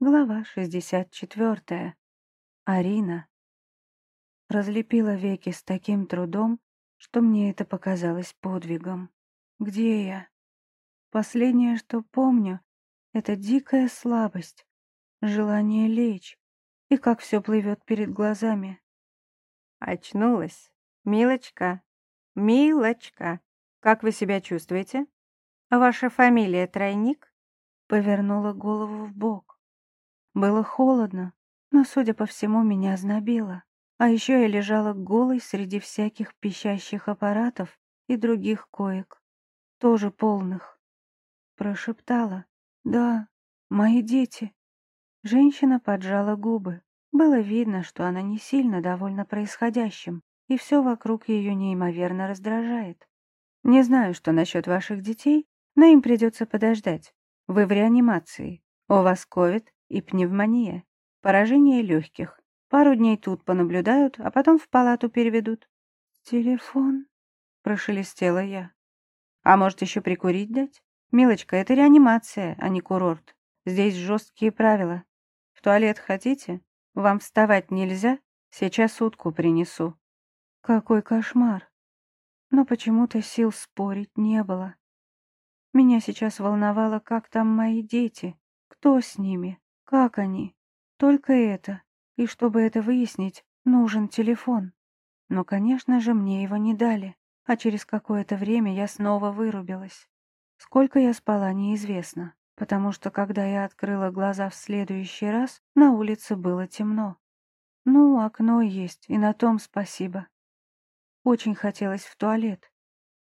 Глава 64. Арина. Разлепила веки с таким трудом, что мне это показалось подвигом. Где я? Последнее, что помню, это дикая слабость, желание лечь, и как все плывет перед глазами. Очнулась. Милочка, милочка, как вы себя чувствуете? Ваша фамилия Тройник? Повернула голову в бок. Было холодно, но, судя по всему, меня знобило. А еще я лежала голой среди всяких пищащих аппаратов и других коек, тоже полных. Прошептала. «Да, мои дети». Женщина поджала губы. Было видно, что она не сильно довольна происходящим, и все вокруг ее неимоверно раздражает. «Не знаю, что насчет ваших детей, но им придется подождать. Вы в реанимации. У вас ковид, и пневмония, поражение легких. Пару дней тут понаблюдают, а потом в палату переведут. «Телефон?» — прошелестела я. «А может, еще прикурить дать? Милочка, это реанимация, а не курорт. Здесь жесткие правила. В туалет хотите? Вам вставать нельзя? Сейчас утку принесу». Какой кошмар! Но почему-то сил спорить не было. Меня сейчас волновало, как там мои дети, кто с ними. Как они? Только это. И чтобы это выяснить, нужен телефон. Но, конечно же, мне его не дали, а через какое-то время я снова вырубилась. Сколько я спала, неизвестно, потому что, когда я открыла глаза в следующий раз, на улице было темно. Ну, окно есть, и на том спасибо. Очень хотелось в туалет.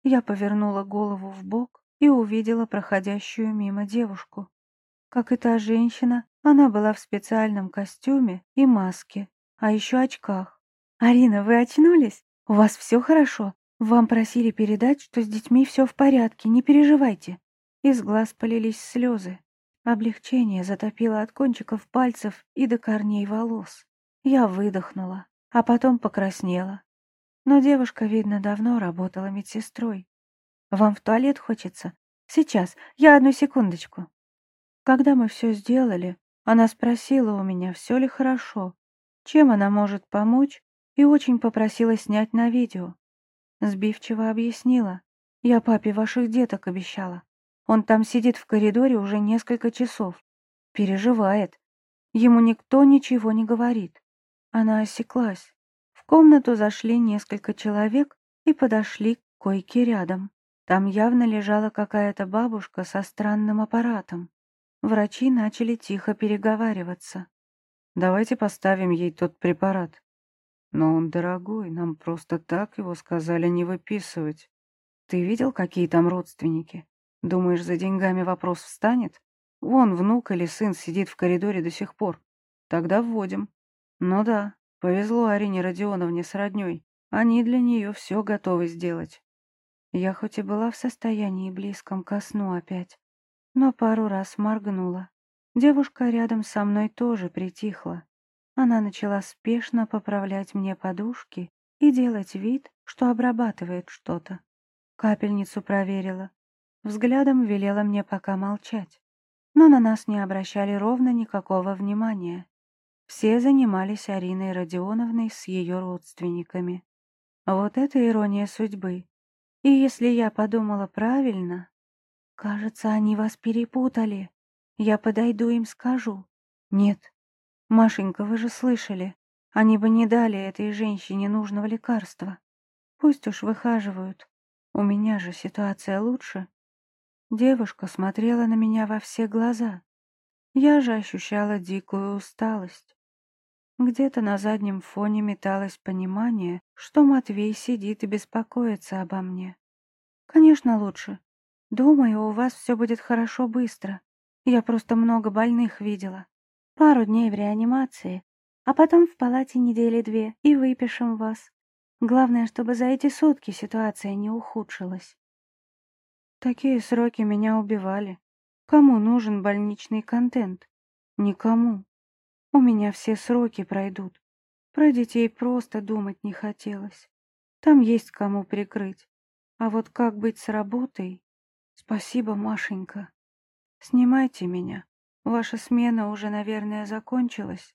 Я повернула голову в бок и увидела проходящую мимо девушку. Как и та женщина, она была в специальном костюме и маске, а еще очках. «Арина, вы очнулись? У вас все хорошо? Вам просили передать, что с детьми все в порядке, не переживайте». Из глаз полились слезы. Облегчение затопило от кончиков пальцев и до корней волос. Я выдохнула, а потом покраснела. Но девушка, видно, давно работала медсестрой. «Вам в туалет хочется? Сейчас, я одну секундочку». Когда мы все сделали, она спросила у меня, все ли хорошо, чем она может помочь, и очень попросила снять на видео. Сбивчиво объяснила. Я папе ваших деток обещала. Он там сидит в коридоре уже несколько часов. Переживает. Ему никто ничего не говорит. Она осеклась. В комнату зашли несколько человек и подошли к койке рядом. Там явно лежала какая-то бабушка со странным аппаратом. Врачи начали тихо переговариваться. «Давайте поставим ей тот препарат». «Но он дорогой, нам просто так его сказали не выписывать. Ты видел, какие там родственники? Думаешь, за деньгами вопрос встанет? Вон внук или сын сидит в коридоре до сих пор. Тогда вводим. Ну да, повезло Арине Родионовне с роднёй. Они для нее все готовы сделать. Я хоть и была в состоянии близком ко сну опять, но пару раз моргнула. Девушка рядом со мной тоже притихла. Она начала спешно поправлять мне подушки и делать вид, что обрабатывает что-то. Капельницу проверила. Взглядом велела мне пока молчать. Но на нас не обращали ровно никакого внимания. Все занимались Ариной Родионовной с ее родственниками. Вот это ирония судьбы. И если я подумала правильно, Кажется, они вас перепутали. Я подойду им скажу. Нет. Машенька, вы же слышали. Они бы не дали этой женщине нужного лекарства. Пусть уж выхаживают. У меня же ситуация лучше. Девушка смотрела на меня во все глаза. Я же ощущала дикую усталость. Где-то на заднем фоне металось понимание, что Матвей сидит и беспокоится обо мне. Конечно, лучше. Думаю, у вас все будет хорошо быстро. Я просто много больных видела. Пару дней в реанимации, а потом в палате недели две и выпишем вас. Главное, чтобы за эти сутки ситуация не ухудшилась. Такие сроки меня убивали. Кому нужен больничный контент? Никому. У меня все сроки пройдут. Про детей просто думать не хотелось. Там есть кому прикрыть. А вот как быть с работой? Спасибо, Машенька. Снимайте меня. Ваша смена уже, наверное, закончилась.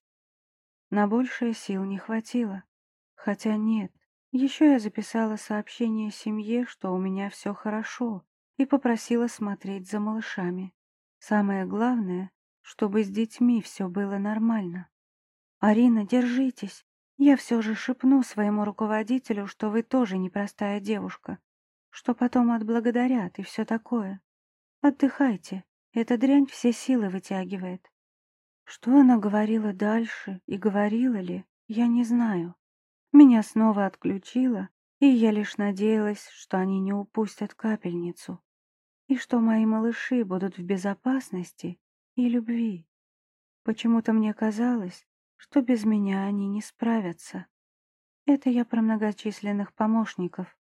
На большее сил не хватило. Хотя нет, еще я записала сообщение семье, что у меня все хорошо, и попросила смотреть за малышами. Самое главное, чтобы с детьми все было нормально. «Арина, держитесь. Я все же шепну своему руководителю, что вы тоже непростая девушка, что потом отблагодарят и все такое. Отдыхайте, эта дрянь все силы вытягивает». Что она говорила дальше и говорила ли, я не знаю. Меня снова отключило, и я лишь надеялась, что они не упустят капельницу, и что мои малыши будут в безопасности и любви. Почему-то мне казалось, что без меня они не справятся. Это я про многочисленных помощников.